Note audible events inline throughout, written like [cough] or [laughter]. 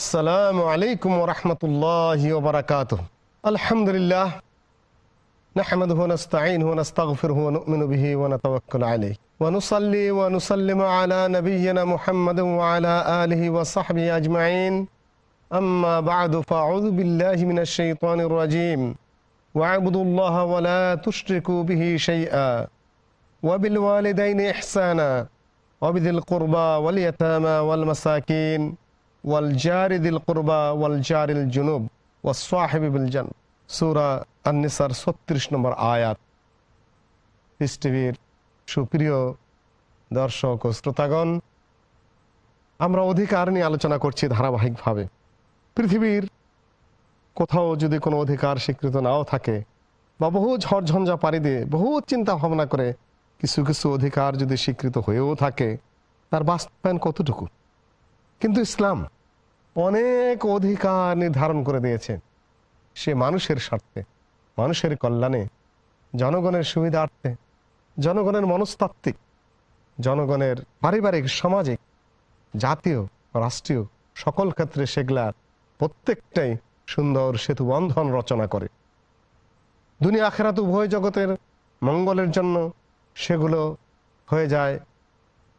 السلام عليكم ورحمة الله وبركاته. الحمد لله. نحمده ونستعينه ونستغفره ونؤمن به ونتوكل عليه. ونصلي ونسلم على نبينا محمد وعلى آله وصحبه أجمعين. أما بعد فأعوذ بالله من الشيطان الرجيم. واعبدوا الله ولا تشركوا به شيئا. وبالوالدين إحسانا. وبذي القربى واليتامى والمساكين. কোরবা নম্বর আয়াত। সুপ্রিয় দর্শক ও শ্রোতাগণ, আমরা অধিকার নিয়ে আলোচনা করছি ধারাবাহিকভাবে। পৃথিবীর কোথাও যদি কোনো অধিকার স্বীকৃত নাও থাকে, বা বহু ঝড়ঝঞ্ঝা পারি দিয়ে বহু চিন্তা ভাবনা করে কিছু কিছু অধিকার যদি স্বীকৃত হয়েও থাকে, তার বাস্তবায়ন কতটুকু? কিন্তু ইসলাম অনেক অধিকার নির্ধারণ করে দিয়েছে। সে মানুষের স্বার্থে, মানুষের কল্যাণে, জনগণের সুবিধার্থে, জনগণের মনস্তাত্ত্বিক, জনগণের পারিবারিক, সামাজিক, জাতীয়, রাষ্ট্রীয় সকল ক্ষেত্রে সেগুলার প্রত্যেকটাই সুন্দর সেতু বন্ধন রচনা করে। দুনিয়া আখেরাত উভয় জগতের মঙ্গলের জন্য সেগুলো হয়ে যায়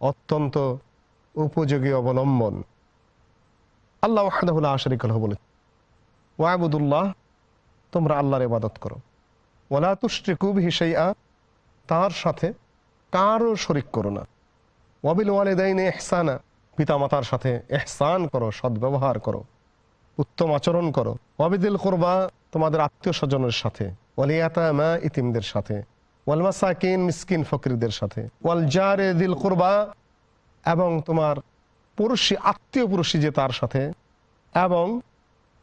অত্যন্ত উপযোগী অবলম্বন। আল্লাহ ওয়াহদাহুল্লাহ আশরিকাল বলে ওয়াবুদুল্লাহ, তোমরা আল্লাহর ইবাদত করো। ওলা তুষ্টিকু হিসাইয়া তার সাথে কারও শরিক করো না। ওয়াবিল ওয়ালিদাইনে এহসানা পিতামাতার সাথে এহসান করো, সদ্ব্যবহার করো, উত্তম আচরণ করো। ওয়াবিদিল করবা, তোমাদের আত্মীয় স্বজনের সাথে। ওয়ালিয়াতা মা ইতিমদের সাথে। ওয়াল মাসাকিন, মিসকিন, ফকিরদের সাথে। ওয়াল জারে দিল করবা, এবং তোমার পুরুষী আত্মীয় পুরুষী যে তার সাথে এবং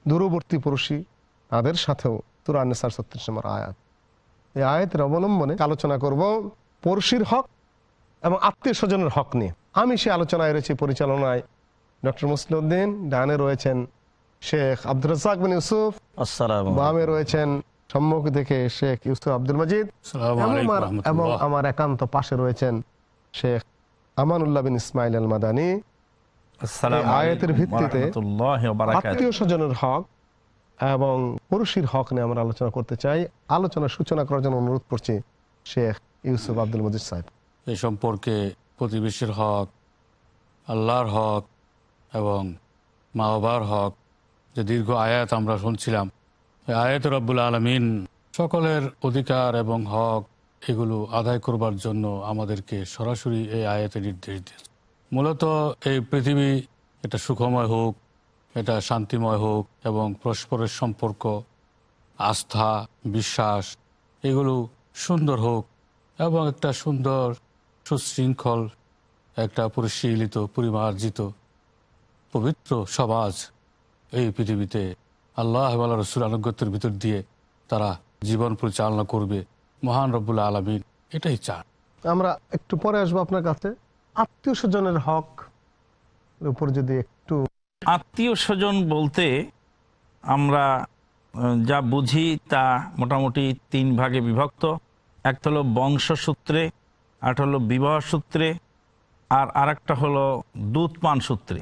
দূরবর্তী পুরুষী তাদের সাথেও তুরান্নেসার ছত্রিশ নম্বর আয়াত। এই আয়াতের অবলম্বনে আলোচনা করব পড়শির হক এবং আত্মীয় স্বজনের হক নিয়ে। আমি সে আলোচনায় রয়েছি পরিচালনায় ডক্টর মুসলিউদ্দিন ডানে রয়েছেন শেখ আব্দুল রাজাক বিন ইউসুফ আসসালাম বামে রয়েছেন সম্মুখ থেকে শেখ ইউসুফ আব্দুল মজিদ এবং আমার- এবং আমার একান্ত পাশে রয়েছেন শেখ আমানুল্লাহ বিন ইসমাইল আল মাদানী আয়াতের ভিত্তিতে ওয়া রাহমাতুল্লাহি ওয়া বারাকাতুহু। আত্মীয় স্বজনের হক এবং পুরুষের হক নিয়ে আমরা আলোচনা করতে চাই। আলোচনার সূচনা করার জন্য অনুরোধ করছি শেখ ইউসুফ আব্দুল মজিদ সাহেব। এ সম্পর্কে প্রতিবেশীর হক আল্লাহর হক এবং মা বাবার হক যে দীর্ঘ আয়াত আমরা শুনছিলাম আয়াত রব্বুল আলমিন সকলের অধিকার এবং হক এগুলো আদায় করবার জন্য আমাদেরকে সরাসরি এই আয়াতে নির্দেশ দিয়েছে। মূলত এই পৃথিবী এটা সুখময় হোক, এটা শান্তিময় হোক এবং পরস্পরের সম্পর্ক, আস্থা, বিশ্বাস, এগুলো সুন্দর হোক এবং একটা সুন্দর সুশৃঙ্খল, একটা পরিশীলিত, পরিমার্জিত, পবিত্র সমাজ এই পৃথিবীতে আল্লাহ রসুল আনুগত্যের ভিতর দিয়ে তারা জীবন পরিচালনা করবে। মহান রব্বুল আলমিন এটাই চান। আমরা একটু পরে আসব আপনার কাছে। আত্মীয় স্বজনের হক উপর যদি একটু আত্মীয় স্বজন বলতে আমরা যা বুঝি তা মোটামুটি তিন ভাগে বিভক্ত। একটা হলো বংশসূত্রে একটা হলো বিবাহ সূত্রে আর আরেকটা হলো দুধ পান সূত্রে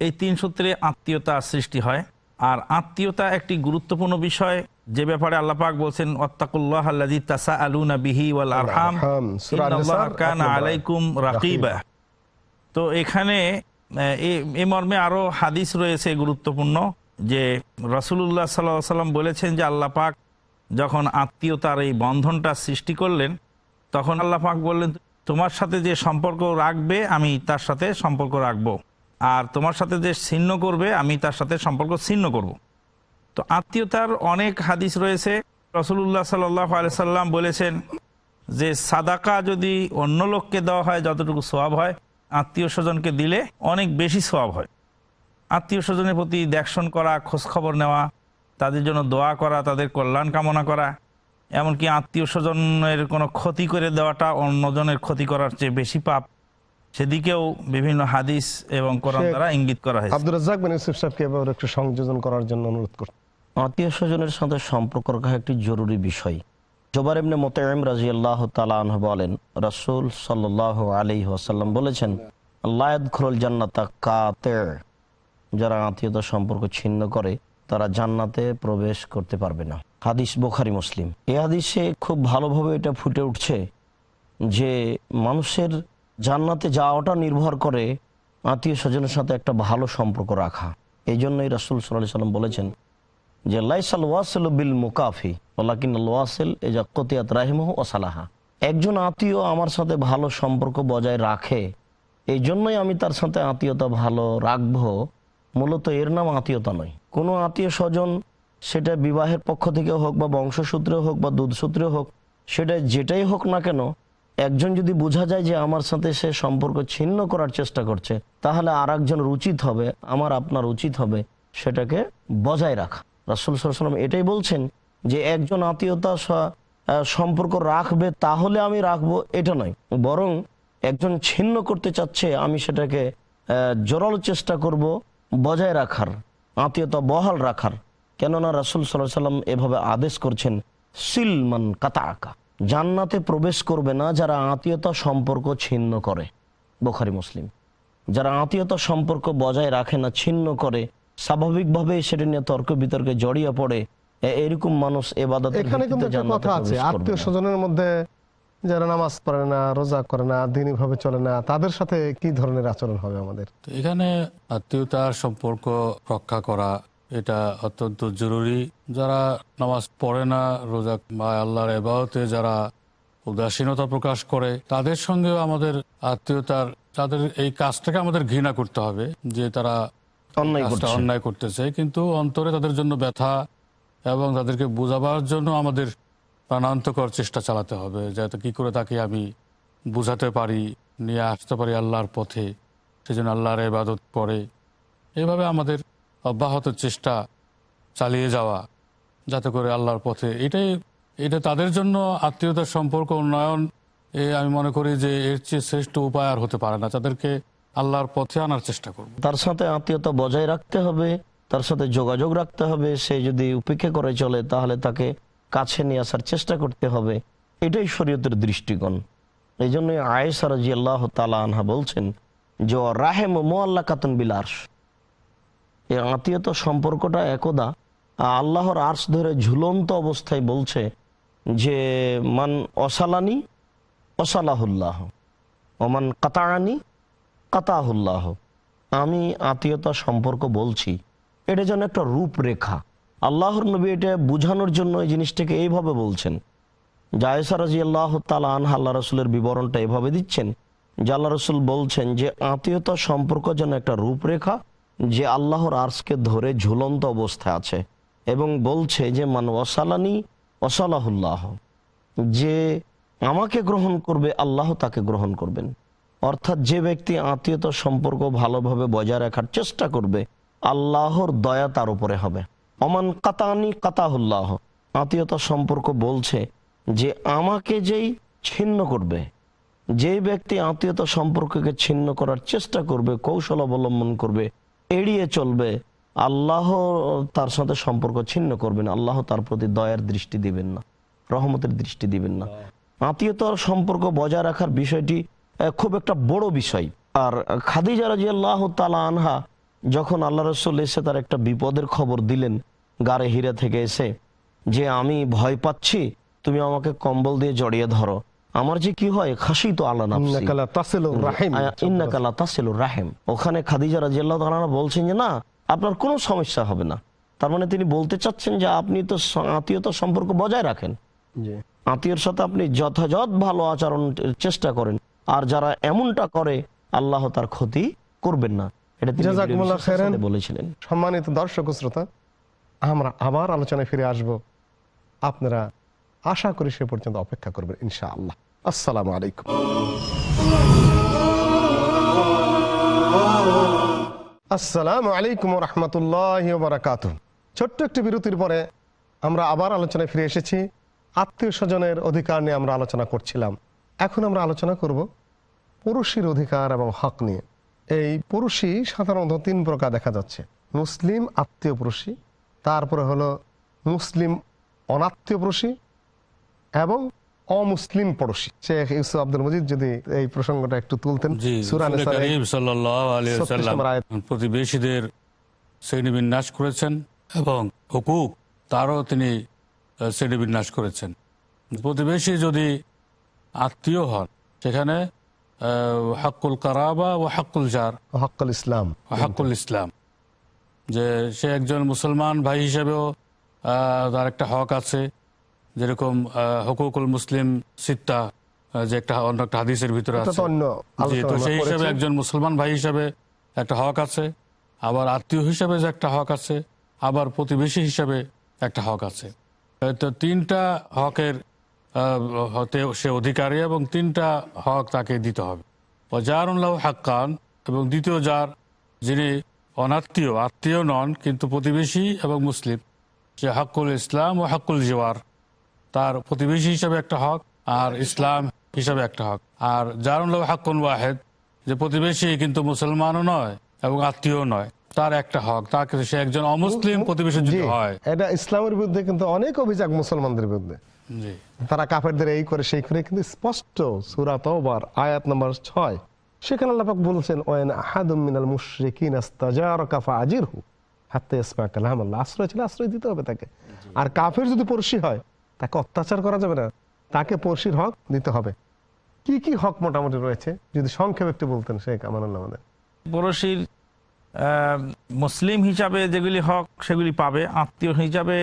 এই তিন সূত্রে আত্মীয়তা সৃষ্টি হয়। আর আত্মীয়তা একটি গুরুত্বপূর্ণ বিষয়। যে ব্যাপারে আল্লাপাক বলছেন অত্তাকুল্লাহ বিহি ওয়াল আরহাম আরহাম, ইন্নাল্লাহা কানা আলাইকুম রাকিবা। তো এখানে এ- মর্মে আরও হাদিস রয়েছে গুরুত্বপূর্ণ যে রসুল্লাহ সাল্লাহ সাল্লাম বলেছেন যে আল্লাহ পাক যখন আত্মীয়তার এই বন্ধনটা সৃষ্টি করলেন তখন আল্লাহ পাক বললেন তোমার সাথে যে সম্পর্ক রাখবে আমি তার সাথে সম্পর্ক রাখব। আর তোমার সাথে যে ছিন্ন করবে আমি তার সাথে সম্পর্ক ছিন্ন করব। তো আত্মীয়তার অনেক হাদিস রয়েছে। রসুল্লাহ সাল্লাহ আলিয়াল্লাম বলেছেন যে, সাদাকা যদি অন্য লোককে দেওয়া হয়, যতটুকু সোয়াব হয়, আত্মীয় স্বজনকে দিলে অনেক বেশি সোয়াব হয়। আত্মীয় স্বজনের প্রতি দেখশন করা, খোঁজখবর নেওয়া, তাদের জন্য দোয়া করা, তাদের কল্যাণ কামনা করা, এমনকি আত্মীয় স্বজনের কোনো ক্ষতি করে দেওয়াটা অন্যজনের ক্ষতি করার চেয়ে বেশি পাপ। সেদিকেও বিভিন্ন হাদিস এবং কোরআন দ্বারা ইঙ্গিত করা হয়েছে। আব্দুল রাজাক বিন ইউসুফ সাহেবকে এবার একটু সংযোজন করার জন্য অনুরোধ করছি। আত্মীয় স্বজনের সাথে সম্পর্ক রাখা একটি জরুরি বিষয়। জোবার এমনি মোতায়েম রাজি আল্লাহ তালাহ বলেন রসুল সাল্লাহ আলী ওয়াসাল্লাম বলেছেন আল্লাহ খুরুল জান্নাতা কাতে যারা আত্মীয়তা সম্পর্ক ছিন্ন করে তারা জান্নাতে প্রবেশ করতে পারবে না। হাদিস বোখারি মুসলিম। এই হাদিসে খুব ভালোভাবে এটা ফুটে উঠছে যে মানুষের জান্নাতে যাওয়াটা নির্ভর করে আত্মীয় স্বজনের সাথে একটা ভালো সম্পর্ক রাখা। এই জন্যই রাসুল সাল্লাহ সাল্লাম বলেছেন যে, লাইসাল ওয়াসেল বিল মুকাফি ওলাকিন ওয়াসেল এজা কতিয়াত রাহিমহ ওসালাহা একজন আত্মীয় আমার সাথে ভালো সম্পর্ক বজায় রাখে এই জন্যই আমি তার সাথে আত্মীয়তা ভালো রাখব। মূলত এর নাম আত্মীয়তা নয়। কোনো আত্মীয় স্বজন সেটা বিবাহের পক্ষ থেকে হোক বা বংশসূত্রে হোক বা দুধসূত্রে হোক, সেটা যেটাই হোক না কেন একজন যদি বোঝা যায় যে আমার সাথে সে সম্পর্ক ছিন্ন করার চেষ্টা করছে, তাহলে আর একজনের উচিত হবে, আমার আপনার উচিত হবে, সেটাকে বজায় রাখা। রাসুল সাল্লাম এটাই বলছেন যে একজন আত্মীয়তা সম্পর্ক রাখবে, তাহলে আমি রাখব, এটা নয়। বরং একজন ছিন্ন করতে চাচ্ছে, আমি সেটাকে জোরালো চেষ্টা করব, বজায় রাখার, আত্মীয়তা বহাল রাখার। কেননা রাসুল সাল্লাহ সাল্লাম এভাবে আদেশ করছেন সিলমান কাতা আঁকা জান্নাতে প্রবেশ করবে না যারা আত্মীয়তা সম্পর্ক ছিন্ন করে। বোখারি মুসলিম। যারা আত্মীয়তা সম্পর্ক বজায় রাখে না ছিন্ন করে স্বাভাবিকভাবে সেটা নিয়ে তর্ক বিতর্কে জড়িয়ে পড়ে এরকম মানুষ এবাদত এখানে কিন্তু একটা কথা আছে আত্মীয় স্বজনের মধ্যে যারা নামাজ পড়ে না রোজা করে না দিনী ভাবে চলে না তাদের সাথে কি ধরনের আচরণ হবে আমাদের? এখানে আত্মীয়তার সম্পর্ক রক্ষা করা এটা অত্যন্ত জরুরি। যারা নামাজ পড়ে না রোজা বা আল্লাহর এবাহতে যারা উদাসীনতা প্রকাশ করে তাদের সঙ্গেও আমাদের আত্মীয়তার তাদের এই কাজটাকে আমাদের ঘৃণা করতে হবে যে তারা অন্যায় অন্যায় করতেছে। কিন্তু অন্তরে তাদের জন্য ব্যথা এবং তাদেরকে বোঝাবার জন্য আমাদের প্রাণান্তকর চেষ্টা চালাতে হবে যাতে কি করে তাকে আমি বুঝাতে পারি নিয়ে আসতে পারি আল্লাহর পথে। সেজন্য আল্লাহর ইবাদত করে। এভাবে আমাদের অব্যাহত চেষ্টা চালিয়ে যাওয়া, যাতে করে আল্লাহর পথে। এটাই, এটা তাদের জন্য আত্মীয়তার সম্পর্ক উন্নয়ন, এ আমি মনে করি যে এর চেয়ে শ্রেষ্ঠ উপায় আর হতে পারে না। তাদেরকে আল্লাহর পথে আনার চেষ্টা করব। তার সাথে আত্মীয়তা বজায় রাখতে হবে, তার সাথে যোগাযোগ রাখতে হবে। সে যদি উপেক্ষা করে চলে, তাহলে তাকে কাছে নিয়ে আসার চেষ্টা করতে হবে। এটাই শরীয়তের দৃষ্টিকোণ। এই জন্য আয়েসা রাজি আল্লাহ তালা আনহা বলছেন, যে রাহেম মোয়াল্লা কাতন বিল আর্শ। এই আত্মীয়তা সম্পর্কটা একদা। আল্লাহর আর্শ ধরে ঝুলন্ত অবস্থায় বলছে যে, মান অসালানি, অসালাহুল্লাহ। ওমান কাতারানি কাতাহুল্লাহ। আমি আত্মীয়তা সম্পর্ক বলছি। এটা যেন একটা রূপরেখা। আল্লাহর নবী এটা বোঝানোর জন্য এই জিনিসটাকে এইভাবে বলছেন। জায়সা রাজি আল্লাহ তালা আনহা আল্লাহ রসুলের বিবরণটা এভাবে দিচ্ছেন, যে আল্লাহ রসুল বলছেন যে, আত্মীয়তা সম্পর্ক যেন একটা রূপরেখা যে আল্লাহর আর্সকে ধরে ঝুলন্ত অবস্থায় আছে এবং বলছে যে, মান ওসালানি ওসালাহুল্লাহ যে আমাকে গ্রহণ করবে, আল্লাহ তাকে গ্রহণ করবেন। অর্থাৎ যে ব্যক্তি আত্মীয়তার সম্পর্ক ভালোভাবে বজায় রাখার চেষ্টা করবে, আল্লাহর দয়া তার উপরে হবে। অমান কাতানি কাতাহুল্লাহ। আত্মীয়তা, সম্পর্ক বলছে যে, আমাকে যেই ছিন্ন করবে, যেই ব্যক্তি আত্মীয়তা, সম্পর্ককে ছিন্ন করার চেষ্টা করবে, কৌশল অবলম্বন করবে এড়িয়ে চলবে। আল্লাহ তার সাথে সম্পর্ক ছিন্ন করবেন আল্লাহ তার প্রতি দয়ার দৃষ্টি দিবেন না, রহমতের দৃষ্টি দিবেন না। আত্মীয়তার সম্পর্ক বজায় রাখার বিষয়টি খুব একটা বড় বিষয়। আর খাদিজা রাজি আল্লাহ তালা আনহা যখন আল্লাহ রসুল এসে তার একটা বিপদের খবর দিলেন গাড়ে হিরা থেকে এসে, যে আমি ভয় পাচ্ছি, তুমি আমাকে কম্বল দিয়ে জড়িয়ে ধরো। আমার যে কি হয় খাসি তো আল্লাহ। ইন্নাকালা তাসিলুর রাহেম। ওখানে খাদিজা রাজিয়াল্লাহ বলছেন যে না আপনার কোনো সমস্যা হবে না। তার মানে তিনি বলতে চাচ্ছেন যে আপনি তো আত্মীয়তার সম্পর্ক বজায় রাখেন। আত্মীয়র সাথে আপনি যথাযথ ভালো আচরণ চেষ্টা করেন। আর যারা এমনটা করে আল্লাহ তার ক্ষতি করবেন না। এটা বলেছিলেন। সম্মানিত দর্শক শ্রোতা আমরা আবার আলোচনায় ফিরে আসব। আপনারা আশা করি সে পর্যন্ত অপেক্ষা করবেন, ইনশাআল্লাহ। আসসালামু আলাইকুম। আসসালামু আলাইকুম রহমতুল্লাহ বারাকাত ছোট্ট একটি বিরতির পরে আমরা আবার আলোচনায় ফিরে এসেছি। আত্মীয় স্বজনের অধিকার নিয়ে আমরা আলোচনা করছিলাম। এখন আমরা আলোচনা করব পুরুষের অধিকার এবং হক নিয়ে। এই পুরুষই সাধারণত তিন প্রকার দেখা যাচ্ছে। মুসলিম আত্মীয় পুরুষী তারপরে হলো মুসলিম অনাত্মীয় পুরুষী এবং অমুসলিম পড়োশী। শেখ ইউসুফ আব্দুল মজিদ যদি এই প্রসঙ্গটা একটু তুলতেন। জি সূরা রাসূল নিসার এই করিম সাল্লাল্লাহু আলাইহি 36 ওয়াসাল্লাম নম্বর আয়াত। প্রতিবেশীদের শ্রেণীবিন্যাস করেছেন এবং হুকুক তারও তিনি শ্রেণীবিন্যাস করেছেন। প্রতিবেশী যদি আত্মীয় হন সেখানে হাক্কুল কারাবা ও হাক্কুল জার। হক্কল ইসলাম। হাক্কুল ইসলাম। যে সে একজন মুসলমান ভাই হিসেবেও আহ, তার একটা হক আছে। যেরকম হকুকুল মুসলিম সিত্তা যে একটা অন্য একটা হাদিসের ভিতরে আছে। তো সেই হিসাবে একজন মুসলমান ভাই হিসাবে একটা হক আছে আবার আত্মীয় হিসাবে যে একটা হক আছে আবার প্রতিবেশী হিসাবে একটা হক আছে। তো তিনটা হকের হতে সে অধিকারী এবং তিনটা হক তাকে দিতে হবে। ও যার উল্লাহ হাক্কান এবং দ্বিতীয় যার যিনি অনাত্মীয় আত্মীয় নন কিন্তু প্রতিবেশী এবং মুসলিম সে হাক্কুল ইসলাম ও হাক্কুল জিওয়ার। তার প্রতিবেশী হিসাবে একটা হক আর ইসলাম হিসাবে একটা হক। আর যার হলো হাক্কুন ওয়াহেদ, যে প্রতিবেশী কিন্তু মুসলমানও নয় এবং আত্মীয় নয়। তার একটা হক, তাকে সে একজন অমুসলিম প্রতিবেশী যদি হয় এটা ইসলামের বিরুদ্ধে কিন্তু অনেক অভিযোগ মুসলমানদের বিরুদ্ধে তারা কাফেরদের এই করে সেই করে কিন্তু স্পষ্ট সুরা তওবার আয়াত নম্বর ছয় সেখানে আল্লাহ পাক বলছেন ওয়ান আহাদুম মিনাল মুশরিকিন আস্তাজারাকা ফাজিরহু হাত্তা ইয়াসমা কালাম আল্লাহ আশ্রয় ছিল আশ্রয় দিতে হবে তাকে আর কাফের যদি পড়শি হয় তাকে অত্যাচার করা যাবে না। তাকে পড়শির হক দিতে হবে। কি কি হক মোটামুটি রয়েছে? যদি সংক্ষেপে একটু বলতেন শেখ আমানুল্লাহ আমাদের। পড়োশির মুসলিম হিসাবে যেগুলি হক সেগুলি পাবে। আত্মীয় হিসাবে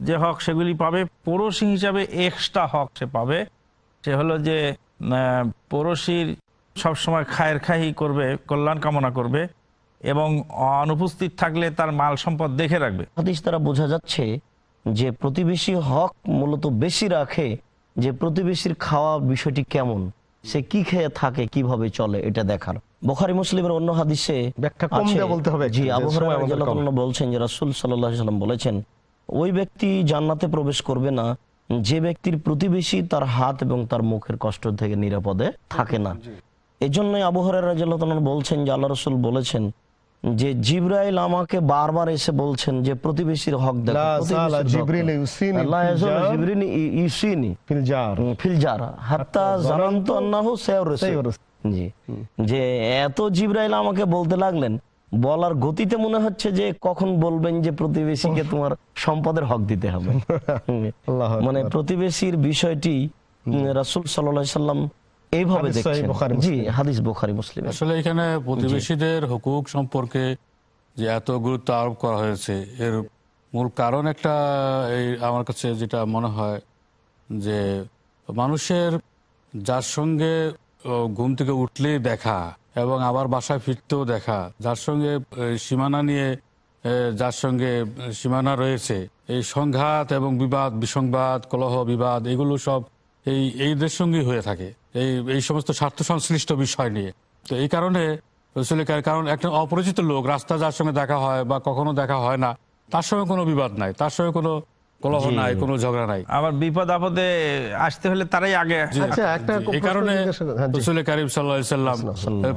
যে হক সেগুলি পাবে। পড়শি হিসাবে এক্সট্রা হক সে পাবে। সে হলো যে পড়শির সবসময় খায়ের খাহি করবে কল্যাণ কামনা করবে এবং অনুপস্থিত থাকলে তার মাল সম্পদ দেখে রাখবে। হাদিস দ্বারা বোঝা যাচ্ছে যে প্রতিবেশী হক মূলত বেশি রাখে যে প্রতিবেশীর খাওয়া বিষয়টি কেমন সে কি খেয়ে থাকে কীভাবে চলে এটা দেখার। বোখারি মুসলিমের অন্য হাদিসে জি একটু, আবু যে সময় হুরায়রা আমাদের রাদিয়াল্লাহু কম। আনহু বলছেন যে রাসুল সাল্লাম বলেছেন ওই ব্যক্তি জান্নাতে প্রবেশ করবে না যে ব্যক্তির প্রতিবেশী তার হাত এবং তার মুখের কষ্ট থেকে নিরাপদে থাকে না। এজন্যই আবু হুরায়রা বলছেন যে আল্লাহ রসুল বলেছেন যে জিব্রাইল আমাকে বারবার এসে বলছেন যে প্রতিবেশীর হক যে এত জিব্রাইল আমাকে বলতে লাগলেন বলার গতিতে মনে হচ্ছে যে কখন বলবেন যে প্রতিবেশীকে তোমার সম্পদের হক দিতে হবে। [laughs] মানে প্রতিবেশীর বিষয়টি রাসুল সাল্লাম এইভাবে দেখছেন। জি হাদিস বুখারী মুসলিম। আসলে এখানে প্রতিবেশীদের হুকুক সম্পর্কে যে এত গুরুত্ব আরোপ করা হয়েছে এর মূল কারণ একটা এই আমার কাছে যেটা মনে হয় যে মানুষের যার সঙ্গে ঘুম থেকে উঠলেই দেখা এবং আবার বাসায় ফিরতেও দেখা যার সঙ্গে সীমানা নিয়ে যার সঙ্গে সীমানা রয়েছে এই সংঘাত এবং বিবাদ বিসংবাদ কলহ বিবাদ এগুলো সব এই এইদের সঙ্গেই হয়ে থাকে। এই এই সমস্ত স্বার্থ সংশ্লিষ্ট বিষয় নিয়ে। তো এই কারণে কারণ একটা অপরিচিত লোক রাস্তা যার সঙ্গে দেখা হয় বা কখনো দেখা হয় না তার সঙ্গে কোনো বিবাদ নাই তার সঙ্গে কোনো কলহ নাই কোনো ঝগড়া নাই। আবার বিপদ আপদে আসতে হলে তারাই আগে। আচ্ছা এই কারণে। হ্যাঁ। রসুল করিম সাল্লাহ সাল্লাম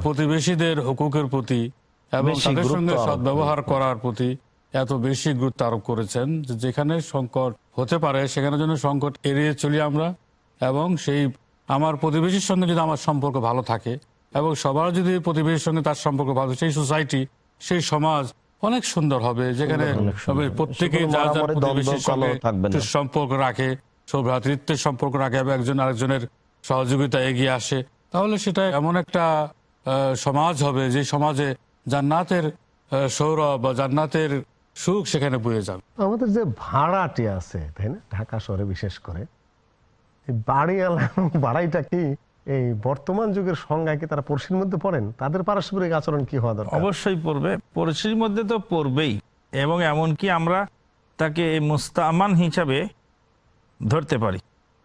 প্রতিবেশীদের হুকুকের প্রতি এবং তাদের সঙ্গে সদ্ব্যবহার করার প্রতি এত বেশি গুরুত্ব আরোপ করেছেন যে যেখানে সংকট হতে পারে সেখানে যেন সংকট এড়িয়ে চলি আমরা। এবং সেই আমার প্রতিবেশীর সঙ্গে যদি আমার সম্পর্ক ভালো থাকে এবং সবার যদি প্রতিবেশীর সঙ্গে তার সম্পর্ক ভালো সেই সোসাইটি সেই সমাজ অনেক সুন্দর হবে যেখানে প্রত্যেকে যার যার প্রতিবেশীর সঙ্গে সম্পর্ক রাখে সৌভ্রাতৃত্বের সম্পর্ক রাখে এবং একজন আরেকজনের সহযোগিতা এগিয়ে আসে তাহলে সেটা এমন একটা আহ, সমাজ হবে যে সমাজে জান্নাতের আহ, সৌরভ বা জান্নাতের সুখ সেখানে বয়ে যাবে। আমাদের যে ভাড়াটি আছে তাই না? ঢাকা শহরে বিশেষ করে বাড়িওয়ালা বাড়াইটা কি এই বর্তমান যুগের সংজ্ঞায় কি তারা পড়শির মধ্যে পড়েন? তাদের পারস্পরিক আচরণ কি হওয়া দরকার? অবশ্যই পড়বে। পড়শির মধ্যে তো পড়বেই। এবং এমনকি আমরা তাকে মুস্তামান হিসাবে ধরতে পারি।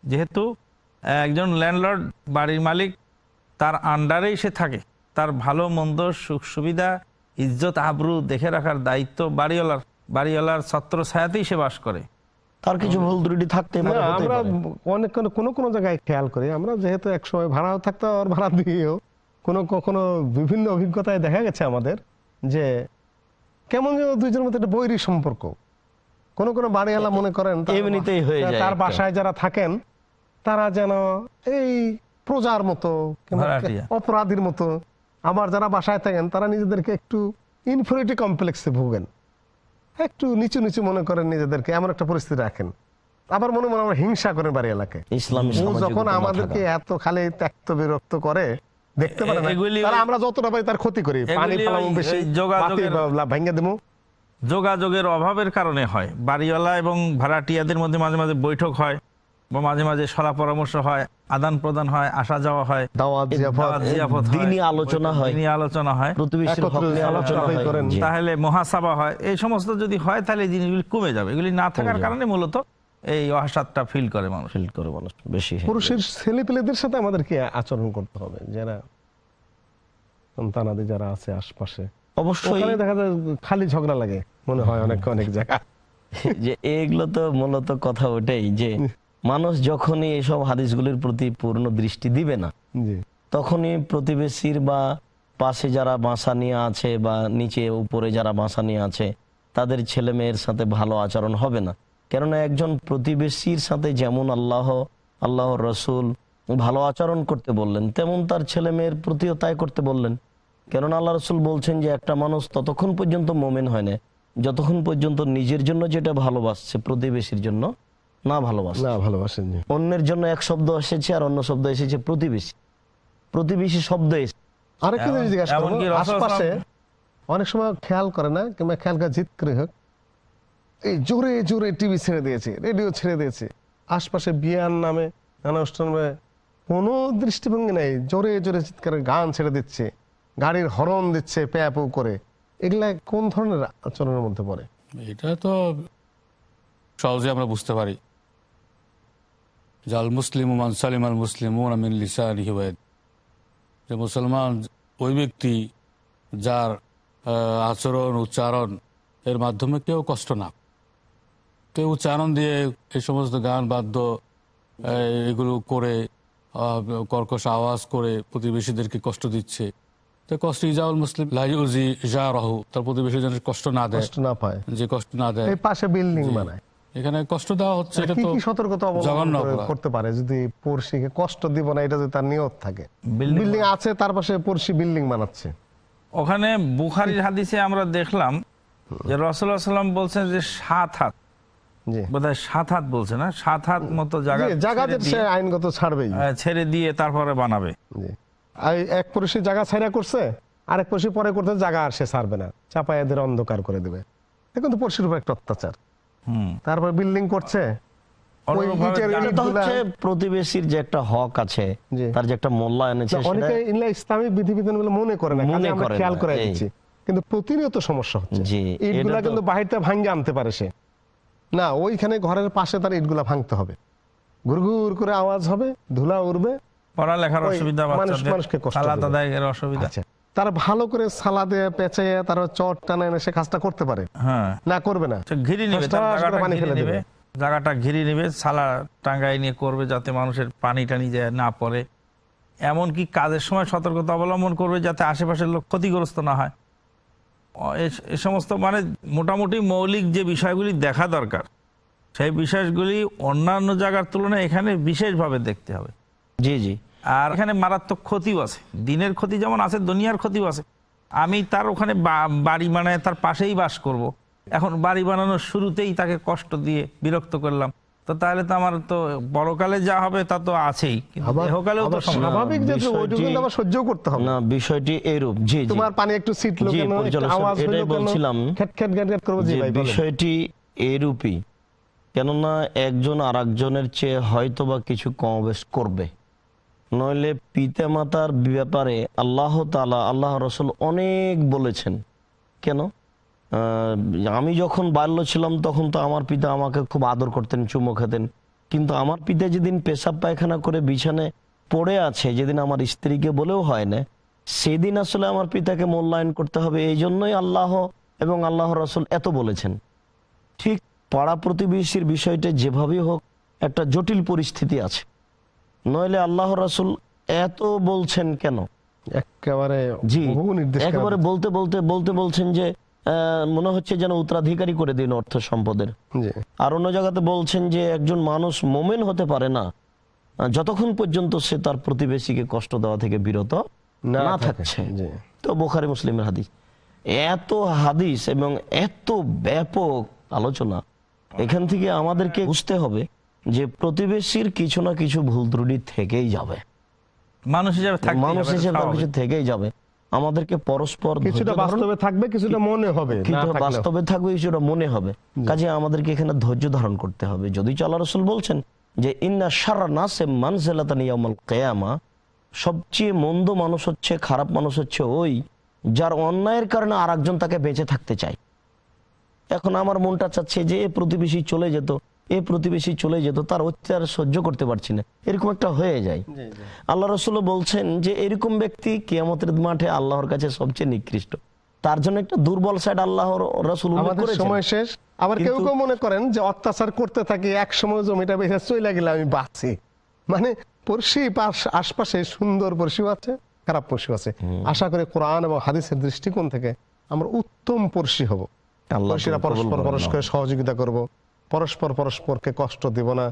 যেহেতু একজন ল্যান্ডলর্ড বাড়ির মালিক, তার আন্ডারেই সে থাকে। তার ভালো, মন্দ, সুখ, সুবিধা, ইজ্জত, আবরু দেখে রাখার দায়িত্ব বাড়িওয়ালার বাড়িওয়ালার ছত্র ছায়াতেই সে বাস করে। তার কিছু ভুল ত্রুটি থাকতে পারে আমরা অনেক কোনো- কোনো জায়গায় খেয়াল করি। আমরা যেহেতু এক সময় ভাড়াও থাকতো আর ভাড়া দিয়েও কোনো কখনো বিভিন্ন অভিজ্ঞতায় দেখা গেছে আমাদের যে কেমন যেন দুইজনের মধ্যে একটা বৈরী সম্পর্ক। কোন কোন বাড়িওয়ালা মনে করেন তার- এমনিতেই হয়ে যায় তার বাসায় যারা থাকেন তারা যেন এই প্রজার মতো অপরাধীর মতো আবার যারা বাসায় থাকেন তারা নিজেদেরকে একটু ইনফিনিটি কমপ্লেক্সে ভোগেন। একটু নিচু নিচু মনে করেন নিজেদেরকে এমন একটা পরিস্থিতি রাখেন। আবার মনে মনে আমরা হিংসা করেন বাড়ি এলাকায়। ইসলামী যখন আমাদেরকে এত খালি ত্যাক্ত বিরক্ত করে দেখতে পারে না আমরা যতটা পাই তার ক্ষতি করি। পানি বেশি যোগাযোগের- দেবো যোগাযোগের অভাবের কারণে হয়। বাড়িওয়ালা এবং ভাড়াটিয়াদের মধ্যে মাঝে মাঝে বৈঠক হয়। বা মাঝে মাঝে সলা পরামর্শ হয় আদান প্রদান হয় আসা যাওয়া হয় আলোচনা হয়। আলোচনা হয় প্রতিবেশীর হক একত্রে নিয়ে আলোচনা সবাই হয়। করেন। জি। তাহলে মহাসাবা হয় এই সমস্ত যদি হয় তাহলে জিনিসগুলি কমে যাবে এগুলি না থাকার কারণে মূলত এই অহাসাতটা ফিল করে মানুষ ফিল করে মানুষ বেশি পুরুষের ছেলে পেলেদের সাথে আমাদের কি আচরণ করতে হবে যারা সন্তানাদি যারা আছে আশপাশে অবশ্যই দেখা যায় খালি ঝগড়া লাগে মনে হয় অনেক অনেক জায়গা যে এগুলো তো মূলত কথা ওটাই যে মানুষ যখনই এসব হাদিসগুলির প্রতি পূর্ণ দৃষ্টি দিবে না তখনই প্রতিবেশীর বা পাশে যারা বাসা নিয়ে আছে বা নিচে উপরে যারা বাসা নিয়ে আছে তাদের ছেলে মেয়ের সাথে ভালো আচরণ হবে না। কেননা একজন প্রতিবেশীর সাথে যেমন আল্লাহ আল্লাহ রসুল ভালো আচরণ করতে বললেন তেমন তার ছেলে মেয়ের প্রতিও তাই করতে বললেন। কেননা আল্লাহ রসুল বলছেন যে একটা মানুষ ততক্ষণ পর্যন্ত মোমেন হয় না যতক্ষণ পর্যন্ত নিজের জন্য যেটা ভালোবাসছে প্রতিবেশীর জন্য না ভালোবাসে। না ভালোবাসেন অন্যের জন্য এক শব্দ এসেছে আর অন্য শব্দ এসেছে প্রতিবেশী। প্রতিবেশী শব্দ এসেছে। আরেকটা জিনিস জিজ্ঞাসা করব আশপাশে অনেক সময় খেয়াল করে না কিংবা খেয়াল করে জিত করে হোক এই জোরে জোরে টিভি ছেড়ে দিয়েছে রেডিও ছেড়ে দিয়েছে। আশপাশে বিয়ার নামে নানা অনুষ্ঠানে কোনো দৃষ্টিভঙ্গি নেই জোরে জোরে চিৎকারে গান ছেড়ে দিচ্ছে গাড়ির হরন দিচ্ছে প্যাপও করে। এগুলা কোন ধরনের আচরণের মধ্যে পড়ে? এটা তো সহজে আমরা বুঝতে পারি। জাল মুসলিম মান সালিম আল মুসলিম আমিন লিসা রিহিবায়দ যে মুসলমান ওই ব্যক্তি যার আচরণ উচ্চারণ এর মাধ্যমে কেউ কষ্ট না কেউ উচ্চারণ দিয়ে এই সমস্ত গান বাদ্য এগুলো করে কর্কশ আওয়াজ করে প্রতিবেশীদেরকে কষ্ট দিচ্ছে। তো কষ্ট ইজাউল মুসলিম লাইউজি যা রাহু তার প্রতিবেশী যেন কষ্ট না দেয়। কষ্ট না পায়। যে কষ্ট না দেয়। পাশে বিল্ডিং বানায়। এখানে কষ্ট দেওয়া হচ্ছে এটা তো কি সতর্কতা অবলম্বন। করতে পারে? যদি পড়শিকে কষ্ট দিব না এটা যদি তার নিয়ত থাকে। বিল্ডিং আছে তার পাশে পড়শি বিল্ডিং বানাচ্ছে। ওখানে বুখারির হাদিসে আমরা দেখলাম যে রসুল্লাহ সাল্লাম বলছেন যে সাত হাত। জি। বোধহয় সাত হাত বলছে না? সাত হাত মতো জায়গা জি, জায়গাতে ছেড়ে সে দিয়ে- আইনগত ছাড়বেই। ছেড়ে দিয়ে তারপরে বানাবে। জি। এক পড়শি জায়গা ছাইরা করছে আরেক পড়শি পরে করতে জায়গা আর সে ছাড়বে না। চাপায় এদের অন্ধকার করে দেবে। এখন তো পড়শির উপর একটা অত্যাচার। তারপর বিল্ডিং করছে। প্রতিবেশীর যে একটা হক আছে তার যে একটা মূল্যায়ন আছে অনেকে সেটা- ইসলামিক বিধিবিধানগুলো মনে করে না মনে করে খেয়াল করে দিচ্ছি। কিন্তু প্রতিনিয়ত সমস্যা হচ্ছে। ইটগুলা কিন্তু বাহিরটা ভাঙ্গে আনতে পারে সে। না ওইখানে ঘরের পাশে তার ইটগুলা ভাঙতে হবে। গুড়গুড় করে আওয়াজ হবে ধুলা উড়বে। পড়ালেখার অসুবিধা মানুষ- মানুষকে কষ্ট। অসুবিধা। আচ্ছা। তারা ভালো করে সালাদে পেঁচাইয়া তারা চট টানা এনে সে কাজটা করতে পারে। হ্যাঁ। না করবে না। তো ঘিরি নিবে পানি ফেলে দেবে। জায়গাটা ঘিরে নিবে সালা টাঙ্গাই নিয়ে করবে যাতে মানুষের পানি টানি যায় না পড়ে। এমনকি কাজের সময় সতর্কতা অবলম্বন করবে যাতে আশেপাশের লোক ক্ষতিগ্রস্ত না হয়। এ সমস্ত মানে মোটামুটি মৌলিক যে বিষয়গুলি দেখা দরকার সেই বিষয়গুলি অন্যান্য জায়গার তুলনায় এখানে বিশেষভাবে দেখতে হবে। জি জি। আর এখানে মারাত্মক ক্ষতিও আছে। দিনের ক্ষতি যেমন আছে দুনিয়ার ক্ষতিও আছে। আমি তার ওখানে বা- বাড়ি বানায় তার পাশেই বাস করব। এখন বাড়ি বানানোর শুরুতেই তাকে কষ্ট দিয়ে বিরক্ত করলাম। তো তাহলে তো আমার তো বড়কালে যা হবে তা তো আছেই। কিন্তু দেহকালেও তো স্বাভাবিক যে বিষয়টি- ওইটুকু আবার সহ্য করতে হবে। না বিষয়টি এইরূপ জি জি। তোমার পানি একটু কেন আওয়াজ বলছিলাম। খেট খেট গ্যাট গ্যাট করব জি ভাই বিষয়টি এরূপই। কেননা একজন আর একজনের চেয়ে হয়তো বা কিছু কম বেশ করবে। নইলে পিতা মাতার ব্যাপারে আল্লাহ তালা আল্লাহ রসুল অনেক বলেছেন। কেন? আমি যখন বাল্য ছিলাম, তখন তো আমার পিতা আমাকে খুব আদর করতেন, চুমো খেতেন। কিন্তু আমার পিতা যেদিন পেশাব পায়খানা করে বিছানে পড়ে আছে, যেদিন আমার স্ত্রীকে বলেও হয় না, সেদিন আসলে আমার পিতাকে মূল্যায়ন করতে হবে। এই জন্যই আল্লাহ এবং আল্লাহ রসুল এত বলেছেন। ঠিক পাড়া প্রতিবেশীর বিষয়টা যেভাবেই হোক, একটা জটিল পরিস্থিতি আছে। নইলে আল্লাহ রসুল এত বলছেন কেন? একেবারে জি একেবারে বলতে বলতে বলতে বলছেন যে মনে হচ্ছে যেন উত্তরাধিকারী করে দিন অর্থ সম্পদের। আর অন্য জায়গাতে বলছেন যে একজন মানুষ মোমেন হতে পারে না। যতক্ষণ পর্যন্ত সে তার প্রতিবেশীকে কষ্ট দেওয়া থেকে বিরত না থাকছে। তো বোখারি মুসলিমের হাদিস। এত হাদিস এবং এত ব্যাপক আলোচনা। এখান থেকে আমাদেরকে বুঝতে হবে যে প্রতিবেশীর কিছু না কিছু ভুল ত্রুটি থেকেই যাবে। মানুষ হিসাবে মানুষ হিসেবে কিছু থেকেই যাবে। আমাদেরকে পরস্পর কিছুটা বাস্তবে থাকবে কিছুটা মনে হবে না বাস্তবে থাকবে কিছুটা মনে হবে। কাজে আমাদেরকে এখানে ধৈর্য ধারণ করতে হবে। যদি আল্লাহ রসুল বলছেন যে ইন্না সারা নাসে কেয়ামা সবচেয়ে মন্দ মানুষ হচ্ছে খারাপ মানুষ হচ্ছে ওই যার অন্যায়ের কারণে আর তাকে বেঁচে থাকতে চায়। এখন আমার মনটা চাচ্ছে যে প্রতিবেশী চলে যেত এ প্রতিবেশী চলে যেত তার অত্যাচার সহ্য করতে পারছি না। এরকম একটা হয়ে যায়। আল্লাহ রসুল বলছেন যে এরকম ব্যক্তি কিয়ামতের মাঠে আল্লাহর কাছে সবচেয়ে নিকৃষ্ট। তার জন্য একটা দুর্বল সাইড আল্লাহর রসুল। সময় শেষ। আবার কেউ কেউ মনে করেন যে অত্যাচার করতে থাকি এক সময় জমিটা বেঁচে চলে গেলে আমি বাঁচি। মানে পড়শি পাশ- আশপাশে সুন্দর পড়শিও আছে খারাপ পড়শি আছে। আশা করে কোরআন এবং হাদিসের দৃষ্টিকোণ থেকে আমরা উত্তম পড়শি হব। পড়শিরা পরস্পর করেন। সহযোগিতা করব। পরস্পর পরস্পরকে কষ্ট দেব না।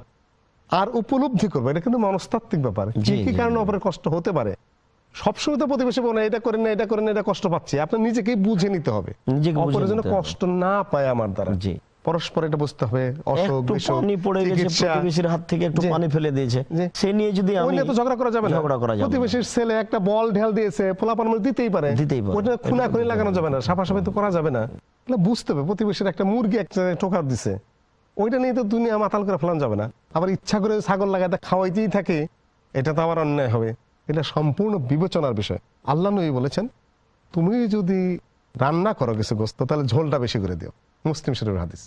আর উপলব্ধি করব এটা কিন্তু মনস্তাত্ত্বিক ব্যাপার। কি কি কারণে অপরের কষ্ট হতে পারে? সবসময় তো প্রতিবেশী বলে এটা করেন না এটা করেন না এটা কষ্ট পাচ্ছি। আপনি নিজেকেই বুঝে নিতে হবে। অপরের জন্য কষ্ট না পায় আমার দ্বারা। জি। পরস্পর এটা বুঝতে হবে অসুখ পানি পড়ে গেছে প্রতিবেশীর হাত থেকে একটু পানি ফেলে দিয়েছে। সে নিয়ে যদি আমি তো ঝগড়া করা যাবে না। ঝগড়া করা যাবে প্রতিবেশীর ছেলে একটা বল ঢেল দিয়েছে পোলাপান মধ্যে দিতেই পারে। দিতেই পারে। ওটা খুনা খুনি লাগানো যাবে না সাফা সাফাসাফি তো করা যাবে না। বুঝতে হবে প্রতিবেশীর একটা মুরগি একটা টোকার দিছে। ওইটা নিয়ে তো দুনিয়া মাতাল করে ফেলানো যাবে না। আবার ইচ্ছা করে ছাগল লাগাতে খাওয়াইতেই থাকে এটা তো আবার অন্যায় হবে। এটা সম্পূর্ণ বিবেচনার বিষয়। আল্লাহ নবী বলেছেন তুমি যদি রান্না করো কিছু গোস্ত তাহলে ঝোলটা বেশি করে দিও। মুসলিম শরীফের হাদিস।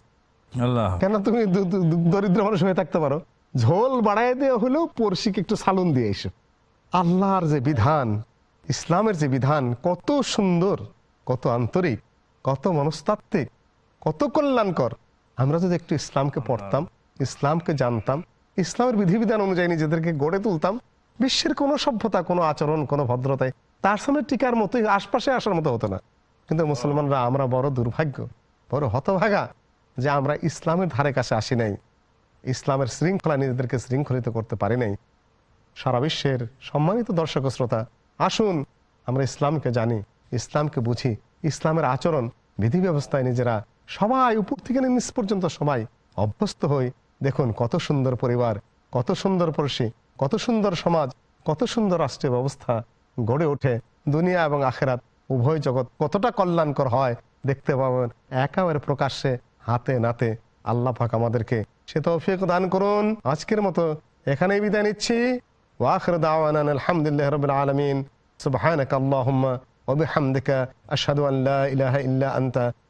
কেন তুমি দরিদ্র মানুষ হয়ে থাকতে পারো। ঝোল বাড়াই দেওয়া হলেও পড়শিকে একটু সালুন দিয়ে এসো। আল্লাহর যে বিধান ইসলামের যে বিধান কত সুন্দর কত আন্তরিক কত মনস্তাত্ত্বিক কত কল্যাণকর। আমরা যদি একটু ইসলামকে পড়তাম ইসলামকে জানতাম ইসলামের বিধিবিধান অনুযায়ী নিজেদেরকে গড়ে তুলতাম বিশ্বের কোনো সভ্যতা কোনো আচরণ কোনো ভদ্রতায় তার সামনে টিকার মতোই আশপাশে আসার মতো হতো না। কিন্তু মুসলমানরা আমরা বড় দুর্ভাগ্য বড় হতভাগা যে আমরা ইসলামের ধারে কাছে আসি নাই ইসলামের শৃঙ্খলা নিজেদেরকে শৃঙ্খলিত করতে পারি নাই। সারা বিশ্বের সম্মানিত দর্শক শ্রোতা আসুন আমরা ইসলামকে জানি ইসলামকে বুঝি ইসলামের আচরণ বিধি ব্যবস্থায় নিজেরা সবাই, উপর থেকে নিচ পর্যন্ত সবাই অভ্যস্ত হই। দেখুন, কত সুন্দর পরিবার, কত সুন্দর পড়শি, কত সুন্দর সমাজ, কত সুন্দর রাষ্ট্রীয় ব্যবস্থা গড়ে ওঠে। দুনিয়া এবং আখেরাত, উভয় জগৎ কতটা কল্যাণকর হয় দেখতে পাবেন। একেবারে প্রকাশ্যে, হাতে নাতে আল্লাহ পাক আমাদেরকে সে তৌফিক দান করুন। আজকের মতো এখানেই বিদায় নিচ্ছি। ওয়াখির দাওয়ানা আলহামদুলিল্লাহ রাব্বিল আলামিন।